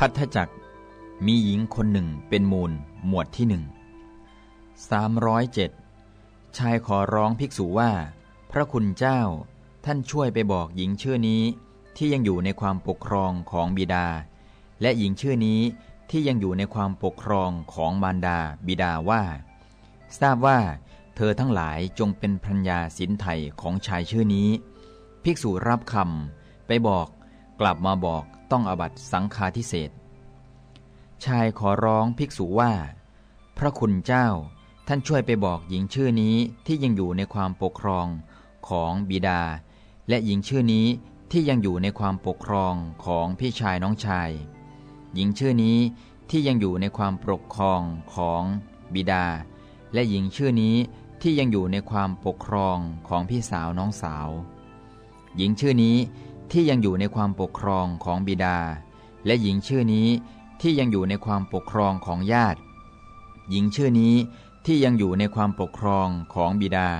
พัทธจักมีหญิงคนหนึ่งเป็นมูล หมวดที่หนึ่งสามร้อยเจ็ดชายขอร้องภิกษุว่า พระคุณเจ้าท่านช่วยไปบอกหญิงชื่อนี้ที่ยังอยู่ในความปกครองของบิดา และหญิงชื่อนี้ที่ยังอยู่ในความปกครองของมารดาบิดาว่า ทราบว่า เธอทั้งหลายจงเป็นพัญญาสินไทยของชายชื่อนี้ ภิกษุรับคำไปบอก กลับมาบอก ต้องอบัตสังฆาทิเศษชายขอร้องภิกษุว่า พระคุณเจ้าท่านช่วยไปบอกหญิงชื่อนี้ที่ยังอยู่ในความปกครองของบิดา และหญิงชื่อนี้ที่ยังอยู่ในความปกครองของพี่ชายน้องชาย หญิงชื่อนี้ที่ยังอยู่ในความปกครองของบิดา และหญิงชื่อนี้ที่ยังอยู่ในความปกครองของพี่สาวน้องสาว หญิงชื่อนี้ ที่ยังอยู่ในความปกครองของบิดา และหญิงชื่อนี้ที่ยังอยู่ในความปกครองของญาติ หญิงชื่อนี้ที่ยังอยู่ในความปกครองของบิดา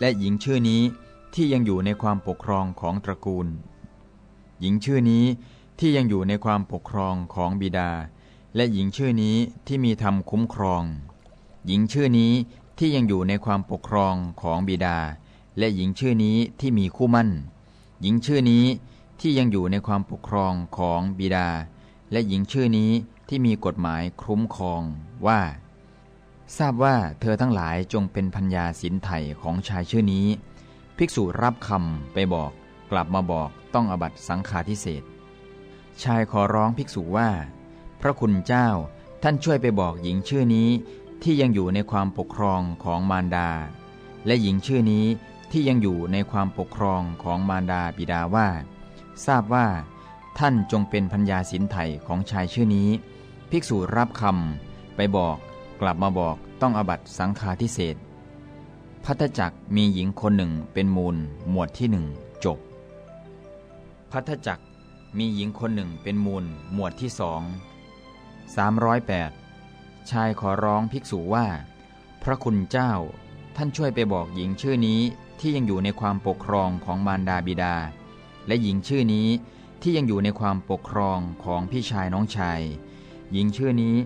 และหญิงชื่อนี้ที่ยังอยู่ในความปกครองของตระกูล หญิงชื่อนี้ที่ยังอยู่ในความปกครองของบิดา และหญิงชื่อนี้ที่มีธรรมคุ้มครอง หญิงชื่อนี้ที่ยังอยู่ในความปกครองของบิดา และหญิงชื่อนี้ที่มีคู่มั่น หญิงชื่อนี้ที่ยังอยู่ในความปกครองของบิดา และหญิงชื่อนี้ที่มีกฎหมายคุ้มครองว่า ทราบว่าเธอทั้งหลายจงเป็นพัญญาสินไทยของชายชื่อนี้ ภิกษุรับคำไปบอก กลับมาบอกต้องอบัตสังฆาทิเศษชายขอร้องภิกษุว่า พระคุณเจ้าท่านช่วยไปบอกหญิงชื่อนี้ที่ยังอยู่ในความปกครองของมารดา และหญิงชื่อนี้ ที่ยังอยู่ในความปกครองของมารดาบิดาว่า ทราบว่า ท่านจงเป็นพัญญาสินไทยของชายชื่อนี้ ภิกษุรับคำไปบอกกลับมาบอกต้องอบัตสังฆาทิเศษพัทจักมีหญิงคนหนึ่งเป็นมูล หมวดที่หนึ่งจบพัทจักมีหญิงคนหนึ่งเป็นมูล หมวดที่สองสามร้อยแปดชายขอร้องภิกษุว่า พระคุณเจ้าท่านช่วยไปบอกหญิงชื่อนี้ ที่ยังอยู่ในความปกครองของมารดาบิดา และหญิงชื่อนี้ที่ยังอยู่ในความปกครองของพี่ชายน้องชาย หญิงชื่อนี้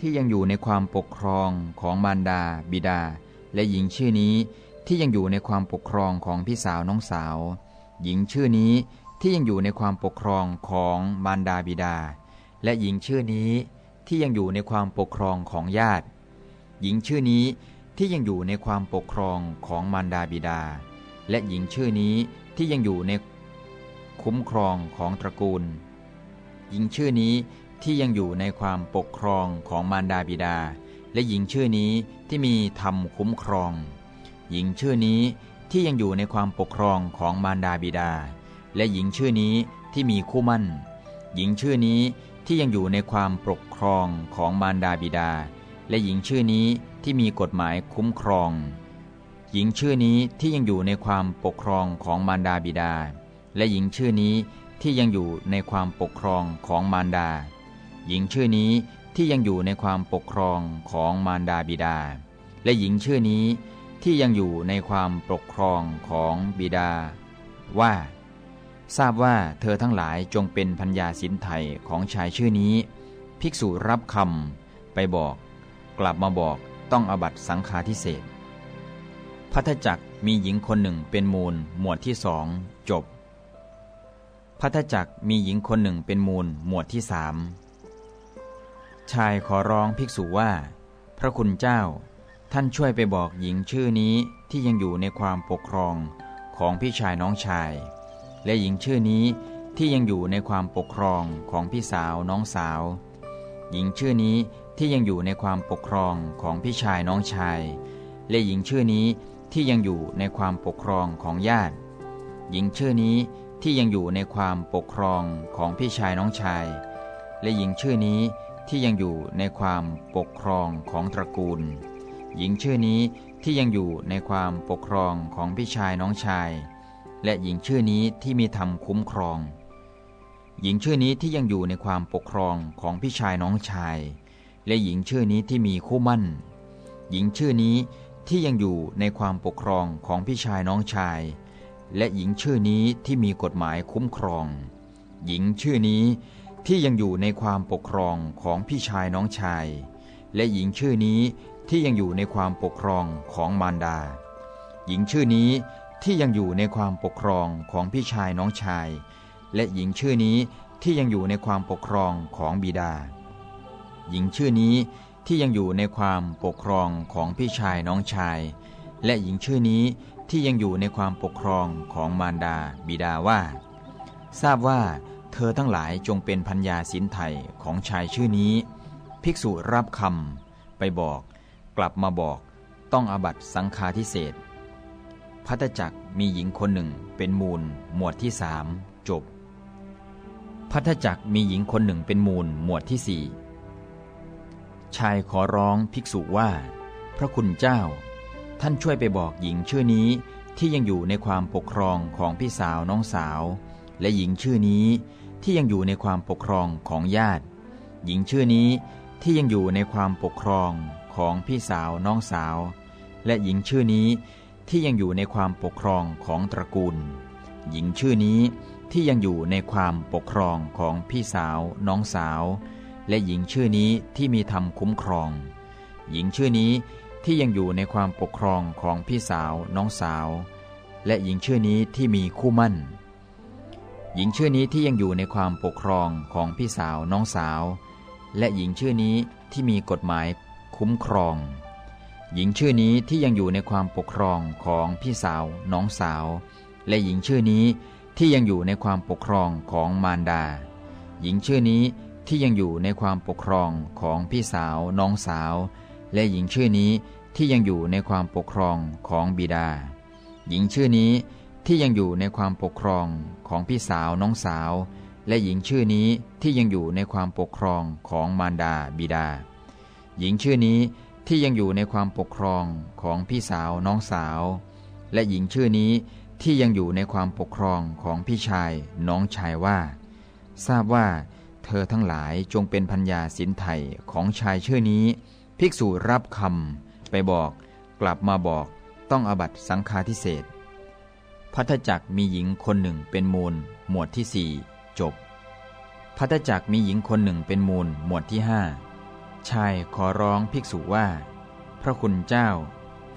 ที่ยังอยู่ในความปกครองของมารดา บิดา และหญิงชื่อนี้ที่ยังอยู่ในความปกครองของพี่สาวน้องสาว หญิงชื่อนี้ที่ยังอยู่ในความปกครองของมารดาบิดา และหญิงชื่อนี้ที่ยังอยู่ในความปกครองของญาติ หญิงชื่อนี้ ที่ยังอยู่ในความปกครองของมารดาบิดา และหญิงชื่อนี้ที่ยังอยู่ในคุ้มครองของตระกูล หญิงชื่อนี้ที่ยังอยู่ในความปกครองของมารดาบิดา และหญิงชื่อนี้ที่มีธรรมคุ้มครอง หญิงชื่อนี้ที่ยังอยู่ในความปกครองของมารดาบิดา และหญิงชื่อนี้ที่มีคู่มั่น หญิงชื่อนี้ที่ยังอยู่ในความปกครองของมารดาบิดา และหญิงชื่อนี้ ที่มีกฎหมายคุ้มครอง หญิงชื่อนี้ที่ยังอยู่ในความปกครองของมารดาบิดา และหญิงชื่อนี้ที่ยังอยู่ในความปกครองของมารดา หญิงชื่อนี้ที่ยังอยู่ในความปกครองของมารดาบิดา และหญิงชื่อนี้ที่ยังอยู่ในความปกครองของบิดา ว่า ทราบว่าเธอทั้งหลายจงเป็นพัญญาสินไทยของชายชื่อนี้ ภิกษุรับคำไปบอก กลับมาบอก ต้องอบัตสังฆาทิเศษพัทจักมีหญิงคนหนึ่งเป็นมูล หมวดที่สองจบพัทจักมีหญิงคนหนึ่งเป็นมูล หมวดที่สามชายขอร้องภิกษุว่า พระคุณเจ้า ท่านช่วยไปบอกหญิงชื่อนี้ที่ยังอยู่ในความปกครองของพี่ชายน้องชาย และหญิงชื่อนี้ที่ยังอยู่ในความปกครองของพี่สาวน้องสาว หญิงชื่อนี้ ที่ยังอยู่ในความปกครองของพี่ชายน้องชาย และหญิงชื่อนี้ที่ยังอยู่ในความปกครองของญาติ หญิงชื่อนี้ที่ยังอยู่ในความปกครองของพี่ชายน้องชาย และหญิงชื่อนี้ที่ยังอยู่ในความปกครองของตระกูล หญิงชื่อนี้ที่ยังอยู่ในความปกครองของพี่ชายน้องชาย และหญิงชื่อนี้ที่มีธรรมคุ้มครอง หญิงชื่อนี้ที่ยังอยู่ในความปกครองของพี่ชายน้องชาย และหญิงชื่อนี้ที่มีคู่มั่น หญิงชื่อนี้ที่ยังอยู่ในความปกครองของพี่ชายน้องชาย และหญิงชื่อนี้ที่มีกฎหมายคุ้มครอง หญิงชื่อนี้ที่ยังอยู่ในความปกครองของพี่ชายน้องชาย และหญิงชื่อนี้ที่ยังอยู่ในความปกครองของมารดา หญิงชื่อนี้ที่ยังอยู่ในความปกครองของพี่ชายน้องชาย และหญิงชื่อนี้ที่ยังอยู่ในความปกครองของบิดา หญิงชื่อนี้ที่ยังอยู่ในความปกครองของพี่ชายน้องชาย และหญิงชื่อนี้ที่ยังอยู่ในความปกครองของมารดาบิดาว่า ทราบว่าเธอทั้งหลายจงเป็นพัญญาสินไทยของชายชื่อนี้ ภิกษุรับคำไปบอก กลับมาบอกต้องอบัตสังฆาทิเศษพัตจักมีหญิงคนหนึ่งเป็นมูล หมวดที่สามจบพัทจักมีหญิงคนหนึ่งเป็นมูล หมวดที่สี่ ชายขอร้องภิกษุว่า พระคุณเจ้า ท่านช่วยไปบอกหญิงชื่อนี้ที่ยังอยู่ในความปกครองของพี่สาวน้องสาว และหญิงชื่อนี้ที่ยังอยู่ในความปกครองของญาติ หญิงชื่อนี้ที่ยังอยู่ในความปกครองของพี่สาวน้องสาว และหญิงชื่อนี้ที่ยังอยู่ในความปกครองของตระกูล หญิงชื่อนี้ที่ยังอยู่ในความปกครองของพี่สาวน้องสาว และหญิงชื่อนี้ที่มีธรรมคุ้มครอง หญิงชื่อนี้ที่ยังอยู่ในความปกครองของพี่สาว น้องสาว และหญิงชื่อนี้ที่มีคู่มั่น หญิงชื่อนี้ที่ยังอยู่ในความปกครองของพี่สาวน้องสาว และหญิงชื่อนี้ที่มีกฎหมายคุ้มครอง หญิงชื่อนี้ที่ยังอยู่ในความปกครองของพี่สาว น้องสาว และหญิงชื่อนี้ที่ยังอยู่ในความปกครองของมารดา หญิงชื่อนี้ ที่ยังอยู่ในความปกครองของพี่สาว น้องสาว และหญิงชื่อนี้ที่ยังอยู่ในความปกครองของบิดา หญิงชื่อนี้ที่ยังอยู่ในความปกครองของพี่สาวน้องสาว และหญิงชื่อนี้ที่ยังอยู่ในความปกครองของมารดาบิดา หญิงชื่อนี้ที่ยังอยู่ในความปกครองของพี่สาวน้องสาว และหญิงชื่อนี้ที่ยังอยู่ในความปกครองของพี่ชายน้องชายว่า ทราบว่า เธอทั้งหลายจงเป็นพัญญาสินไทยของชายชื่อนี้ ภิกษุรับคำไปบอก กลับมาบอกต้องอบัตสังฆาทิเศษพัทจักมีหญิงคนหนึ่งเป็นมูล หมวดที่สี่จบพัทจักมีหญิงคนหนึ่งเป็นมูล หมวดที่ห้าชายขอร้องภิกษุว่า พระคุณเจ้า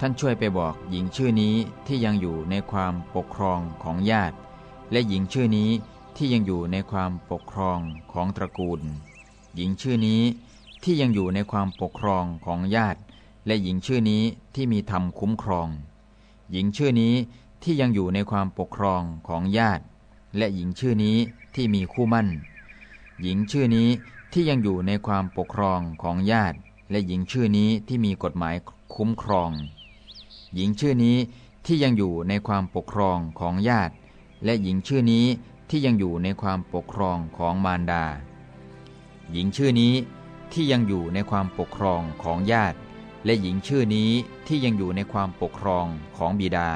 ท่านช่วยไปบอกหญิงชื่อนี้ที่ยังอยู่ในความปกครองของญาติ และหญิงชื่อนี้ ที่ยังอยู่ในความปกครองของตระกูล หญิงชื่อนี้ที่ยังอยู่ในความปกครองของญาติ และหญิงชื่อนี้ที่มีธรรมคุ้มครอง หญิงชื่อนี้ที่ยังอยู่ในความปกครองของญาติ และหญิงชื่อนี้ที่มีคู่มั่น หญิงชื่อนี้ที่ยังอยู่ในความปกครองของญาติ และหญิงชื่อนี้ที่มีกฎหมายคุ้มครอง หญิงชื่อนี้ที่ยังอยู่ในความปกครองของญาติ และหญิงชื่อนี้ ที่ยังอยู่ในความปกครองของมารดา หญิงชื่อนี้ที่ยังอยู่ในความปกครองของญาติ และหญิงชื่อนี้ที่ยังอยู่ในความปกครองของบิดา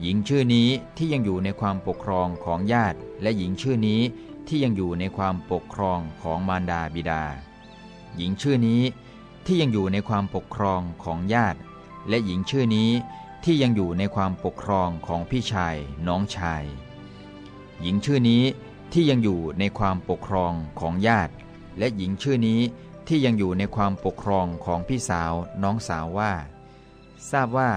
หญิงชื่อนี้ที่ยังอยู่ในความปกครองของญาติ และหญิงชื่อนี้ที่ยังอยู่ในความปกครองของมารดาบิดา หญิงชื่อนี้ที่ยังอยู่ในความปกครองของญาติ และหญิงชื่อนี้ที่ยังอยู่ในความปกครองของพี่ชายน้องชาย หญิงชื่อนี้ที่ยังอยู่ในความปกครองของญาติ และหญิงชื่อนี้ที่ยังอยู่ในความปกครองของพี่สาวน้องสาวว่า ทราบว่า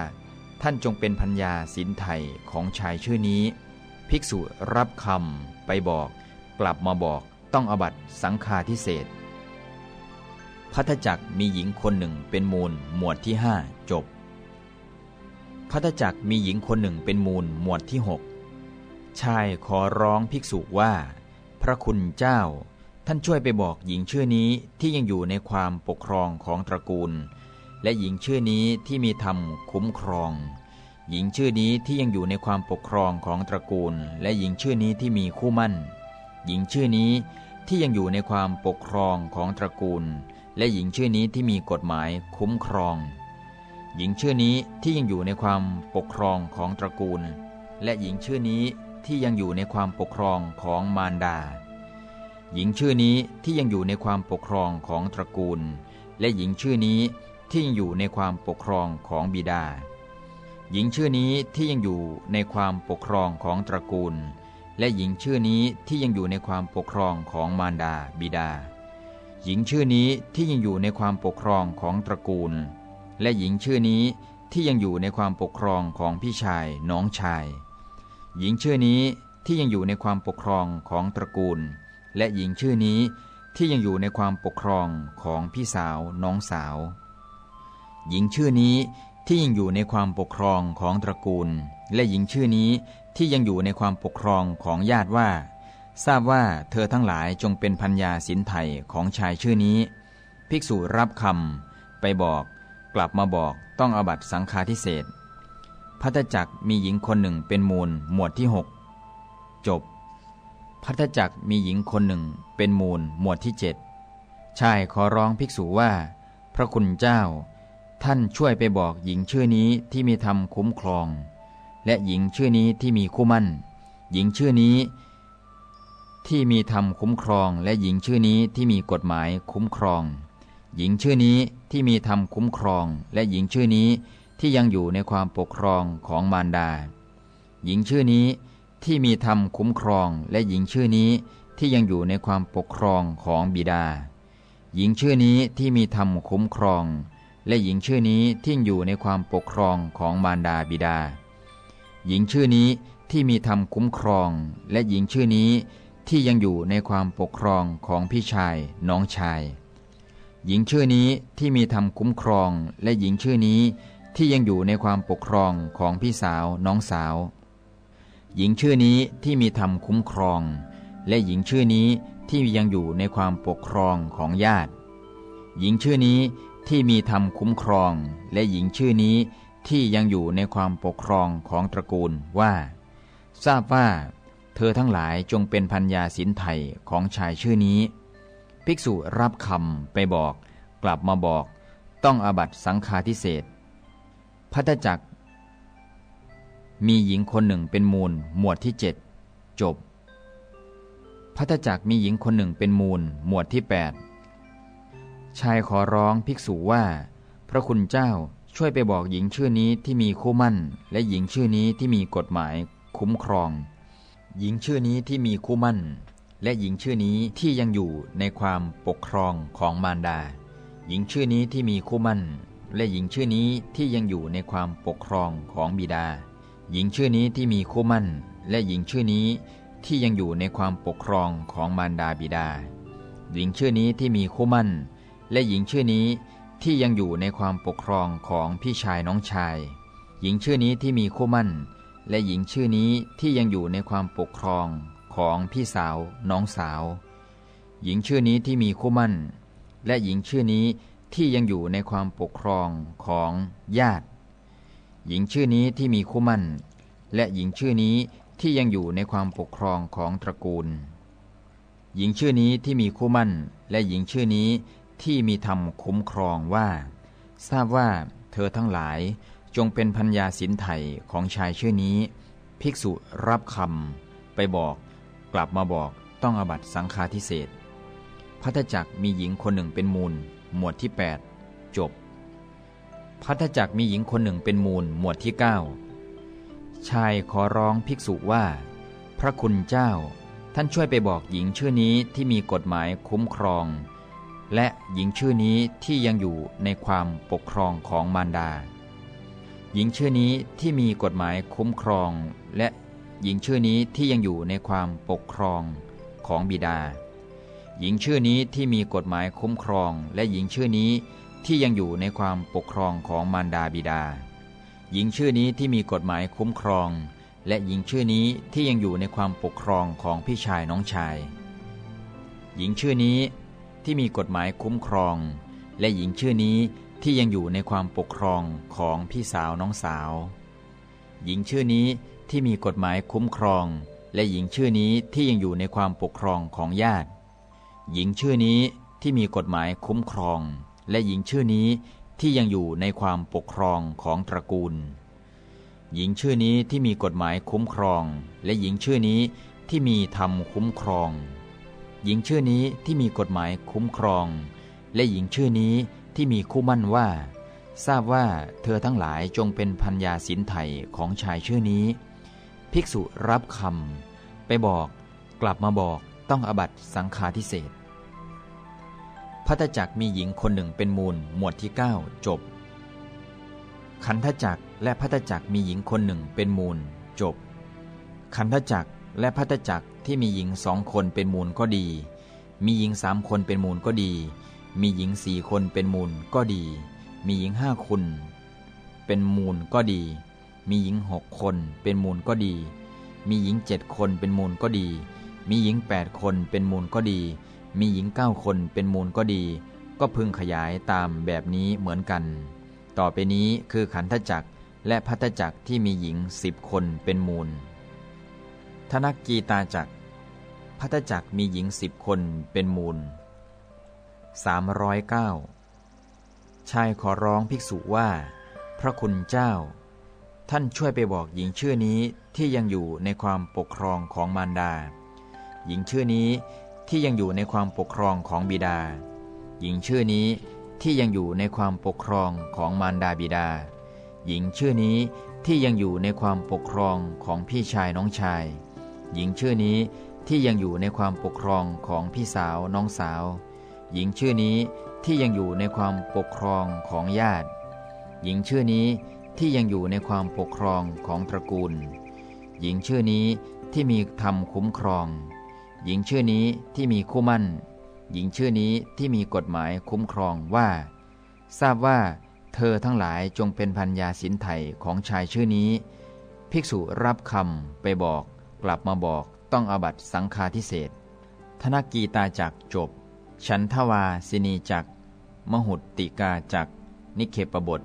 ท่านจงเป็นพัญญาสินไทยของชายชื่อนี้ ภิกษุรับคำไปบอก กลับมาบอกต้องอบัตสังฆาทิเศษพัทจักมีหญิงคนหนึ่งเป็นมูลหมวดที่ห้าจบพัทจักมีหญิงคนหนึ่งเป็นมูลหมวดที่หก ชายขอร้องภิกษุว่า พระคุณเจ้า ท่านช่วยไปบอกหญิงชื่อนี้ที่ยังอยู่ในความปกครองของตระกูล และหญิงชื่อนี้ที่มีธรรมคุ้มครอง หญิงชื่อนี้ที่ยังอยู่ในความปกครองของตระกูล และหญิงชื่อนี้ที่มีคู่มั่น หญิงชื่อนี้ที่ยังอยู่ในความปกครองของตระกูล และหญิงชื่อนี้ที่มีกฎหมายคุ้มครอง หญิงชื่อนี้ที่ยังอยู่ในความปกครองของตระกูล และหญิงชื่อนี้ ที่ยังอยู่ในความปกครองของมารดา หญิงชื่อนี้ที่ยังอยู่ในความปกครองของตระกูล และหญิงชื่อนี้ที่ยังอยู่ในความปกครองของบิดา หญิงชื่อนี้ที่ยังอยู่ในความปกครองของตระกูล และหญิงชื่อนี้ที่ยังอยู่ในความปกครองของมารดาบิดา หญิงชื่อนี้ที่ยังอยู่ในความปกครองของตระกูล และหญิงชื่อนี้ที่ยังอยู่ในความปกครองของพี่ชายน้องชาย หญิงชื่อนี้ที่ยังอยู่ในความปกครองของตระกูล และหญิงชื่อนี้ที่ยังอยู่ในความปกครองของพี่สาวน้องสาว หญิงชื่อนี้ที่ยังอยู่ในความปกครองของตระกูล และหญิงชื่อนี้ที่ยังอยู่ในความปกครองของญาติว่า ทราบว่าเธอทั้งหลายจงเป็นพัญญาสินไทยของชายชื่อนี้ ภิกษุรับคำไปบอก กลับมาบอกต้องอบัตสังฆาทิเศษ พัทจักมีหญิงคนหนึ่งเป็นมูล หมวดที่ 6 จบ พัทจักมีหญิงคนหนึ่งเป็นมูล หมวดที่เจ็ดชายขอร้องภิกษุว่า พระคุณเจ้า ท่านช่วยไปบอกหญิงชื่อนี้ที่มีธรรมคุ้มครอง และหญิงชื่อนี้ที่มีคู่มั่น หญิงชื่อนี้ ที่มีธรรมคุ้มครอง และหญิงชื่อนี้ที่มีกฎหมายคุ้มครอง หญิงชื่อนี้ที่มีธรรมคุ้มครอง และหญิงชื่อนี้ ที่ยังอยู่ในความปกครองของมารดา หญิงชื่อนี้ที่มีธรรมคุ้มครองและหญิงชื่อนี้ที่ยังอยู่ในความปกครองของบิดา หญิงชื่อนี้ที่มีธรรมคุ้มครอง และหญิงชื่อนี้ที่อยู่ในความปกครองของมารดาบิดา หญิงชื่อนี้ที่มีธรรมคุ้มครอง และหญิงชื่อนี้ที่ยังอยู่ในความปกครองของพี่ชายน้องชาย หญิงชื่อนี้ที่มีธรรมคุ้มครอง และหญิงชื่อนี้ ที่ยังอยู่ในความปกครองของพี่สาวน้องสาว หญิงชื่อนี้ที่มีธรรมคุ้มครอง และหญิงชื่อนี้ที่ยังอยู่ในความปกครองของญาติ หญิงชื่อนี้ที่มีธรรมคุ้มครอง และหญิงชื่อนี้ที่ยังอยู่ในความปกครองของตระกูลว่า ทราบว่า เธอทั้งหลายจงเป็นพัญญาสินไทยของชายชื่อนี้ ภิกษุรับคำไปบอก กลับมาบอก ต้องอบัตสังฆาทิเศษ พัทจักมีหญิงคนหนึ่งเป็นมูล หมวดที่เจ็ดจบ พัทจักมีหญิงคนหนึ่งเป็นมูล หมวดที่8ชายขอร้องภิกษุว่า พระคุณเจ้าช่วยไปบอกหญิงชื่อนี้ที่มีคู่มั่น และหญิงชื่อนี้ที่มีกฎหมาย คุ้มครอง หญิงชื่อนี้ที่มีคู่มั่น และหญิงชื่อนี้ที่ยังอยู่ในความปกครองของมารดา หญิงชื่อนี้ที่มีคู่มั่น และหญิงชื่อนี้ที่ยังอยู่ในความปกครองของบิดา หญิงชื่อนี้ที่มีคู่มั่น และหญิงชื่อนี้ที่ยังอยู่ในความปกครองของมารดาบิดา หญิงชื่อนี้ที่มีคู่มั่น และหญิงชื่อนี้ที่ยังอยู่ในความปกครองของพี่ชายน้องชาย หญิงชื่อนี้ที่มีคู่มั่น และหญิงชื่อนี้ที่ยังอยู่ในความปกครองของพี่สาวน้องสาว หญิงชื่อนี้ที่มีคู่มั่น และหญิงชื่อนี้ ที่ยังอยู่ในความปกครองของญาติ หญิงชื่อนี้ที่มีคู่มั่น และหญิงชื่อนี้ที่ยังอยู่ในความปกครองของตระกูล หญิงชื่อนี้ที่มีคู่มั่น และหญิงชื่อนี้ที่มีธรรมคุ้มครองว่า ทราบว่าเธอทั้งหลายจงเป็นพัญญาสินไทยของชายชื่อนี้ ภิกษุรับคำไปบอก กลับมาบอกต้องอบัตสังฆาทิเศษพัทจักมีหญิงคนหนึ่งเป็นมูล หมวดที่ 8 จบ พัทจักมีหญิงคนหนึ่งเป็นมูลหมวดที่ 9 ชายขอร้องภิกษุว่า พระคุณเจ้า ท่านช่วยไปบอกหญิงชื่อนี้ที่มีกฎหมายคุ้มครอง และหญิงชื่อนี้ที่ยังอยู่ในความปกครองของมารดา หญิงชื่อนี้ที่มีกฎหมายคุ้มครอง และหญิงชื่อนี้ที่ยังอยู่ในความปกครองของบิดา หญิงชื่อนี้ที่มีกฎหมายคุ้มครอง และหญิงชื่อนี้ที่ยังอยู่ในความปกครองของมารดาบิดา หญิงชื่อนี้ที่มีกฎหมายคุ้มครอง และหญิงชื่อนี้ที่ยังอยู่ในความปกครองของพี่ชายน้องชาย หญิงชื่อนี้ที่มีกฎหมายคุ้มครอง และหญิงชื่อนี้ที่ยังอยู่ในความปกครองของพี่สาวน้องสาว หญิงชื่อนี้ที่มีกฎหมายคุ้มครอง และหญิงชื่อนี้ที่ยังอยู่ในความปกครองของญาติ หญิงชื่อนี้ที่มีกฎหมายคุ้มครอง และหญิงชื่อนี้ที่ยังอยู่ในความปกครองของตระกูล หญิงชื่อนี้ที่มีกฎหมายคุ้มครอง และหญิงชื่อนี้ที่มีธรรมคุ้มครอง หญิงชื่อนี้ที่มีกฎหมายคุ้มครอง และหญิงชื่อนี้ที่มีคู่มั่นว่า ทราบว่าเธอทั้งหลายจงเป็นพัญญาสินไทยของชายชื่อนี้ ภิกษุรับคำไปบอก กลับมาบอกต้องอบัตสังฆาทิเศษ พัทจักมีหญิงคนหนึ่งเป็นมูล หมวดที่ 9 จบ ขันธจักและพัทจักมีหญิงคนหนึ่งเป็นมูล จบ ขันธจักและพัทจักที่มีหญิงสองคนเป็นมูลก็ดี มีหญิงสามคนเป็นมูลก็ดี มีหญิงสี่คนเป็นมูลก็ดี มีหญิงห้าคนเป็นมูลก็ดี มีหญิงหกคนเป็นมูลก็ดี มีหญิงเจ็ดคนเป็นมูลก็ดี มีหญิงแปดคนเป็นมูลก็ดี มีหญิงเก้าคนเป็นมูลก็ดี ก็พึงขยายตามแบบนี้เหมือนกัน ต่อไปนี้คือขันธจักรและพัทจักรที่มีหญิงสิบคนเป็นมูล ธนกีตาจักรพัทจักรมีหญิงสิบคนเป็นมูล 309 ชายขอร้องภิกษุว่า พระคุณเจ้า ท่านช่วยไปบอกหญิงชื่อนี้ที่ยังอยู่ในความปกครองของมารดา หญิงชื่อนี้ ที่ยังอยู่ในความปกครองของบิดา หญิงชื่อนี้ที่ยังอยู่ในความปกครองของมารดาบิดา หญิงชื่อนี้ที่ยังอยู่ในความปกครองของพี่ชายน้องชาย หญิงชื่อนี้ที่ยังอยู่ในความปกครองของพี่สาวน้องสาว หญิงชื่อนี้ที่ยังอยู่ในความปกครองของญาติ หญิงชื่อนี้ที่ยังอยู่ในความปกครองของตระกูล หญิงชื่อนี้ที่มีธรรมคุ้มครอง หญิงชื่อนี้ที่มีคู่มั่น หญิงชื่อนี้ที่มีกฎหมายคุ้มครองว่า ทราบว่า เธอทั้งหลายจงเป็นพันยาสินไทยของชายชื่อนี้ ภิกษุรับคำไปบอก กลับมาบอกต้องอบัตสังฆาทิเศษธนกีตาจักจบ ฉันทวาสินีจัก มหุตติกาจัก นิเคปบท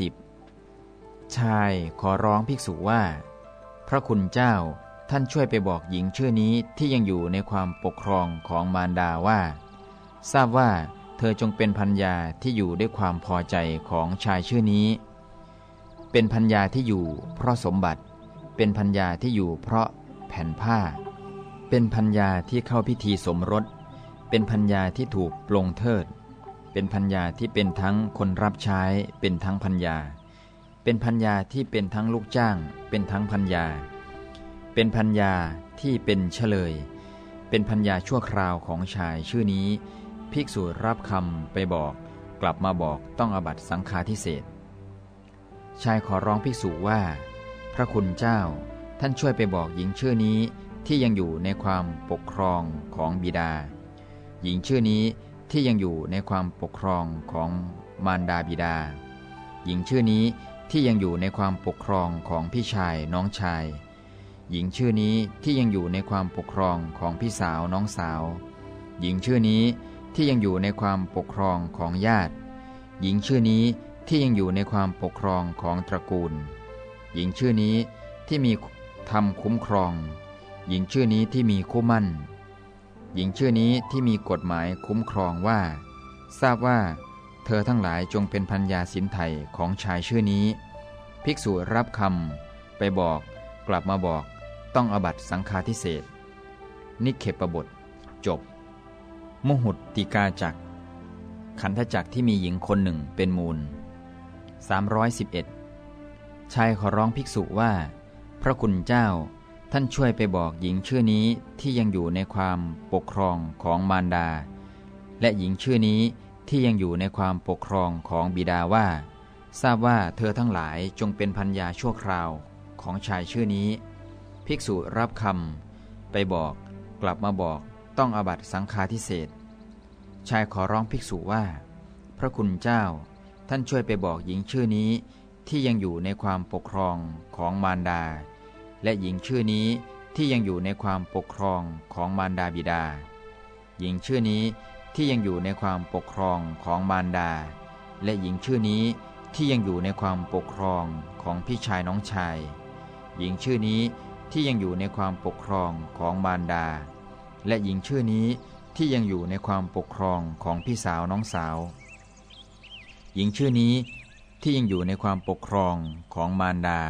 310 ชายขอร้องภิกษุว่า พระคุณเจ้า ท่านช่วยไปบอกหญิงชื่อนี้ที่ยังอยู่ในความปกครองของมารดาว่า ทราบว่าเธอจงเป็นพัญญาที่อยู่ด้วยความพอใจของชายชื่อนี้ เป็นพัญญาที่อยู่เพราะสมบัติ เป็นพัญญาที่อยู่เพราะแผ่นผ้า เป็นพัญญาที่เข้าพิธีสมรส เป็นพัญญาที่ถูกปลงเทิด เป็นพัญญาที่เป็นทั้งคนรับใช้ เป็นทั้งพัญญาเป็นพัญญาที่เป็นทั้งลูกจ้าง เป็นทั้งพัญญา เป็นพัญญาที่เป็นเฉลย เป็นพัญญาชั่วคราวของชายชื่อนี้ ภิกษุรับคำไปบอก กลับมาบอกต้องอบัตสังฆาทิเศษชายขอร้องภิกษุว่า พระคุณเจ้า ท่านช่วยไปบอกหญิงชื่อนี้ที่ยังอยู่ในความปกครองของบิดา หญิงชื่อนี้ที่ยังอยู่ในความปกครองของมารดาบิดา หญิงชื่อนี้ที่ยังอยู่ในความปกครองของพี่ชายน้องชาย หญิงชื่อนี้ที่ยังอยู่ในความปกครองของพี่สาวน้องสาว หญิงชื่อนี้ที่ยังอยู่ในความปกครองของญาติ หญิงชื่อนี้ที่ยังอยู่ในความปกครองของตระกูล หญิงชื่อนี้ที่มีธรรมคุ้มครอง หญิงชื่อนี้ที่มีคู่มั่น หญิงชื่อนี้ที่มีกฎหมายคุ้มครองว่า ทราบว่า เธอทั้งหลายจงเป็นพัญญาสินไทยของชายชื่อนี้ ภิกษุรับคำไปบอกกลับมาบอก ต้องอบัตสังฆาทิเศษนิเคปบท จบมหุตติกาจักขันธจักที่มีหญิงคนหนึ่งเป็นมูล 311 ชายขอร้องภิกษุว่า พระคุณเจ้าท่านช่วยไปบอกหญิงชื่อนี้ที่ยังอยู่ในความปกครองของมารดา และหญิงชื่อนี้ที่ยังอยู่ในความปกครองของบิดาว่า ทราบว่าเธอทั้งหลายจงเป็นพัญญาชั่วคราวของชายชื่อนี้ ภิกษุรับคำไปบอก กลับมาบอกต้องอบัตสังฆาทิเศษชายขอร้องภิกษุว่า พระคุณเจ้า ท่านช่วยไปบอกหญิงชื่อนี้ที่ยังอยู่ในความปกครองของมารดา และหญิงชื่อนี้ที่ยังอยู่ในความปกครองของมารดาบิดา หญิงชื่อนี้ที่ยังอยู่ในความปกครองของมารดา และหญิงชื่อนี้ที่ยังอยู่ในความปกครองของพี่ชายน้องชาย หญิงชื่อนี้ ที่ยังอยู่ในความปกครองของมารดา และหญิงชื่อนี้ที่ยังอยู่ในความปกครองของพี่สาวน้องสาว หญิงชื่อนี้ที่ยังอยู่ในความปกครองของมารดา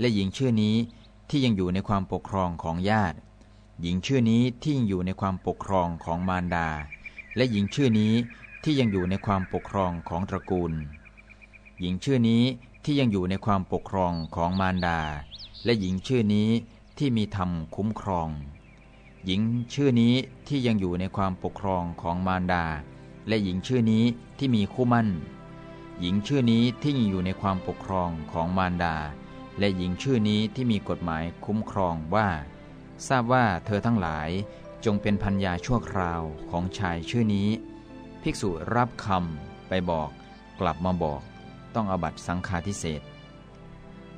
และหญิงชื่อนี้ที่ยังอยู่ในความปกครองของญาติ หญิงชื่อนี้ที่ยังอยู่ในความปกครองของมารดา และหญิงชื่อนี้ที่ยังอยู่ในความปกครองของตระกูล หญิงชื่อนี้ที่ยังอยู่ในความปกครองของมารดา และหญิงชื่อนี้ ที่มีธรรมคุ้มครอง หญิงชื่อนี้ที่ยังอยู่ในความปกครองของมารดา และหญิงชื่อนี้ที่มีคู่มั่น หญิงชื่อนี้ที่ยังอยู่ในความปกครองของมารดา และหญิงชื่อนี้ที่มีกฎหมายคุ้มครองว่า ทราบว่าเธอทั้งหลายจงเป็นพัญญาชั่วคราวของชายชื่อนี้ ภิกษุรับคำไปบอก กลับมาบอก ต้องอบัตสังฆาทิเศษ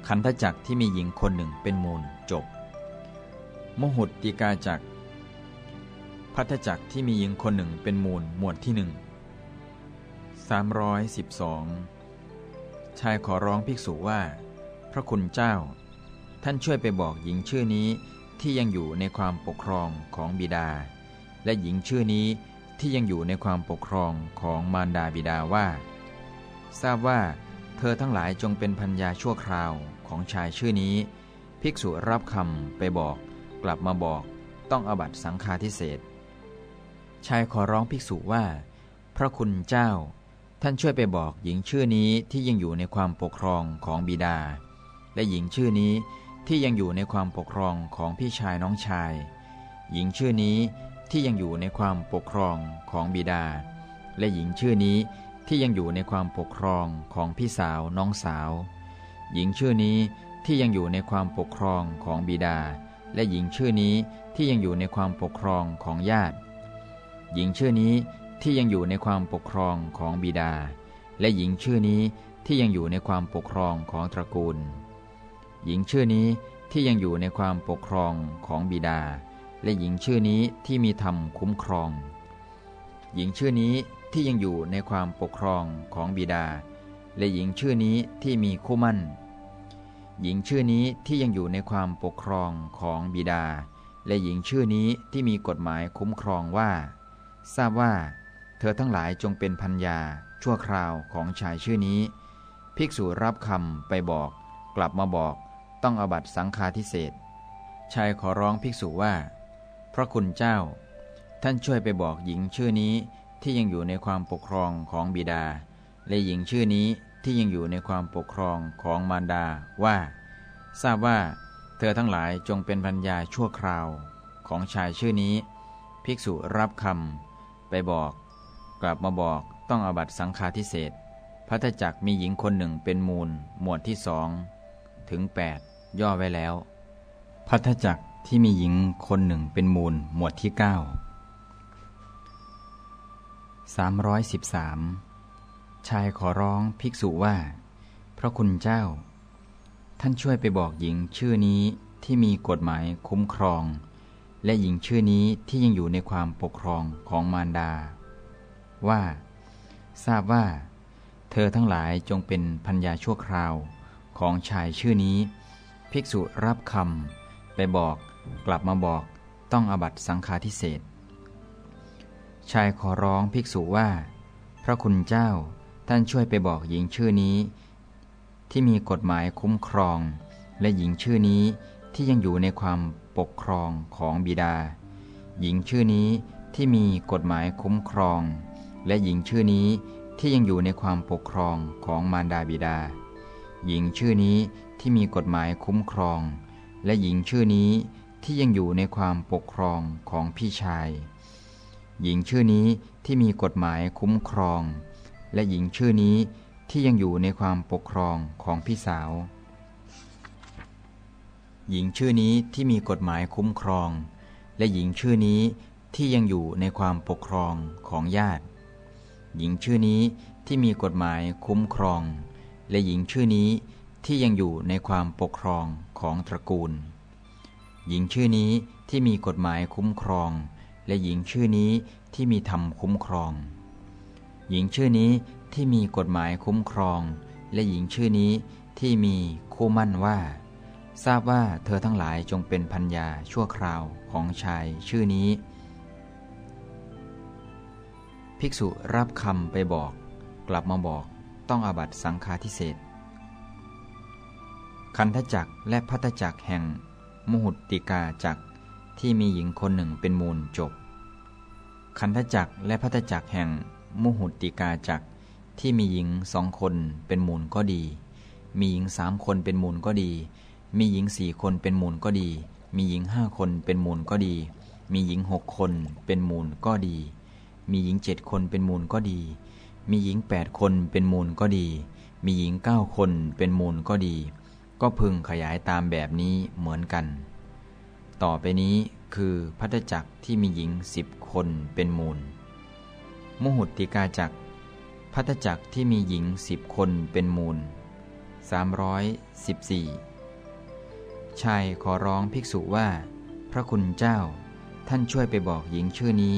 ขันธจักที่มีหญิงคนหนึ่งเป็นมูลจบ มหุติกาจักพัทธจักที่มีหญิงคนหนึ่งเป็นมูลหมวดที่หนึ่งสามร้อยสิบสองชายขอร้องภิกษุว่า พระคุณเจ้า ท่านช่วยไปบอกหญิงชื่อนี้ที่ยังอยู่ในความปกครองของบิดา และหญิงชื่อนี้ที่ยังอยู่ในความปกครองของมารดาบิดาว่า ทราบว่า เธอทั้งหลายจงเป็นพัญญาชั่วคราวของชายชื่อนี้ ภิกษุรับคำไปบอก กลับมาบอกต้องอบัตสังฆาทิเศษชายขอร้องภิกษุว่า พระคุณเจ้า ท่านช่วยไปบอกหญิงชื่อนี้ที่ยังอยู่ในความปกครองของบิดา และหญิงชื่อนี้ที่ยังอยู่ในความปกครองของพี่ชายน้องชาย หญิงชื่อนี้ที่ยังอยู่ในความปกครองของบิดา และหญิงชื่อนี้ที่ยังอยู่ในความปกครองของพี่สาวน้องสาว หญิงชื่อนี้ที่ยังอยู่ในความปกครองของบิดา และหญิงชื่อนี้ที่ยังอยู่ในความปกครองของญาติ หญิงชื่อนี้ที่ยังอยู่ในความปกครองของบิดา และหญิงชื่อนี้ที่ยังอยู่ในความปกครองของตระกูล หญิงชื่อนี้ที่ยังอยู่ในความปกครองของบิดา และหญิงชื่อนี้ที่มีธรรมคุ้มครอง หญิงชื่อนี้ที่ยังอยู่ในความปกครองของบิดา และหญิงชื่อนี้ที่มีคู่มั่น หญิงชื่อนี้ที่ยังอยู่ในความปกครองของบิดา และหญิงชื่อนี้ที่มีกฎหมายคุ้มครองว่า ทราบว่า เธอทั้งหลายจงเป็นพัญญาชั่วคราวของชายชื่อนี้ ภิกษุรับคำไปบอก กลับมาบอกต้องอบัตสังฆาทิเศษชายขอร้องภิกษุว่า พระคุณเจ้า ท่านช่วยไปบอกหญิงชื่อนี้ที่ยังอยู่ในความปกครองของบิดา และหญิงชื่อนี้ ที่ยังอยู่ในความปกครองของมารดาว่า ทราบว่า เธอทั้งหลายจงเป็นพัญญาชั่วคราวของชายชื่อนี้ ภิกษุรับคำไปบอก กลับมาบอกต้องอบัตสังฆาทิเศษพัทจักมีหญิงคนหนึ่งเป็นมูล หมวดที่สองถึง 8 ย่อไว้แล้ว พัทจักที่มีหญิงคนหนึ่งเป็นมูล หมวดที่ 9 313 ชายขอร้องภิกษุว่า พระคุณเจ้า ท่านช่วยไปบอกหญิงชื่อนี้ที่มีกฎหมายคุ้มครอง และหญิงชื่อนี้ที่ยังอยู่ในความปกครองของมารดา ว่า ทราบว่า เธอทั้งหลายจงเป็นพัญญาชั่วคราวของชายชื่อนี้ ภิกษุรับคำไปบอก กลับมาบอกต้องอบัตสังฆาทิเศษชายขอร้องภิกษุว่า พระคุณเจ้า ท่านช่วยไปบอกหญิงชื่อนี้ ที่มีกฎหมายคุ้มครอง และหญิงชื่อนี้ที่ยังอยู่ในความปกครองของบิดา หญิงชื่อนี้ที่มีกฎหมายคุ้มครอง และหญิงชื่อนี้ที่ยังอยู่ในความปกครองของมารดาบิดา หญิงชื่อนี้ที่มีกฎหมายคุ้มครอง และหญิงชื่อนี้ที่ยังอยู่ในความปกครองของพี่ชาย หญิงชื่อนี้ที่มีกฎหมายคุ้มครอง และหญิงชื่อนี้ที่ยังอยู่ในความปกครองของพี่สาว หญิงชื่อนี้ที่มีกฎหมายคุ้มครอง และหญิงชื่อนี้ที่ยังอยู่ในความปกครองของญาติ หญิงชื่อนี้ที่มีกฎหมายคุ้มครอง และหญิงชื่อนี้ที่ยังอยู่ในความปกครองของตระกูล หญิงชื่อนี้ที่มีกฎหมายคุ้มครอง และหญิงชื่อนี้ที่มีธรรมคุ้มครอง หญิงชื่อนี้ที่มีกฎหมายคุ้มครอง และหญิงชื่อนี้ที่มีคู่มั่นว่า ทราบว่าเธอทั้งหลายจงเป็นพัญญาชั่วคราวของชายชื่อนี้ ภิกษุรับคำไปบอก กลับมาบอกต้องอาบัตสังฆาทิเศษคันธจักและพัทจักแห่ง มหุติกาจักที่มีหญิงคนหนึ่งเป็นมูลจบ คันธจักและพัทจักแห่ง มุหุติกาจักที่มีหญิงสองคนเป็นมูลก็ดี มีหญิงสามคนเป็นมูลก็ดี มีหญิงสี่คนเป็นมูลก็ดี มีหญิงห้าคนเป็นมูลก็ดี มีหญิงหกคนเป็นมูลก็ดี มีหญิงเจ็ดคนเป็นมูลก็ดี มีหญิงแปดคนเป็นมูลก็ดี มีหญิงเก้าคนเป็นมูลก็ดี ก็พึงขยายตามแบบนี้เหมือนกัน ต่อไปนี้คือพัตจักรที่มีหญิงสิบคนเป็นมูล มุหุติกาจักพัตจักที่มีหญิงสิบคนเป็นมูล 314 ชายขอร้องภิกษุว่า พระคุณเจ้า ท่านช่วยไปบอกหญิงชื่อนี้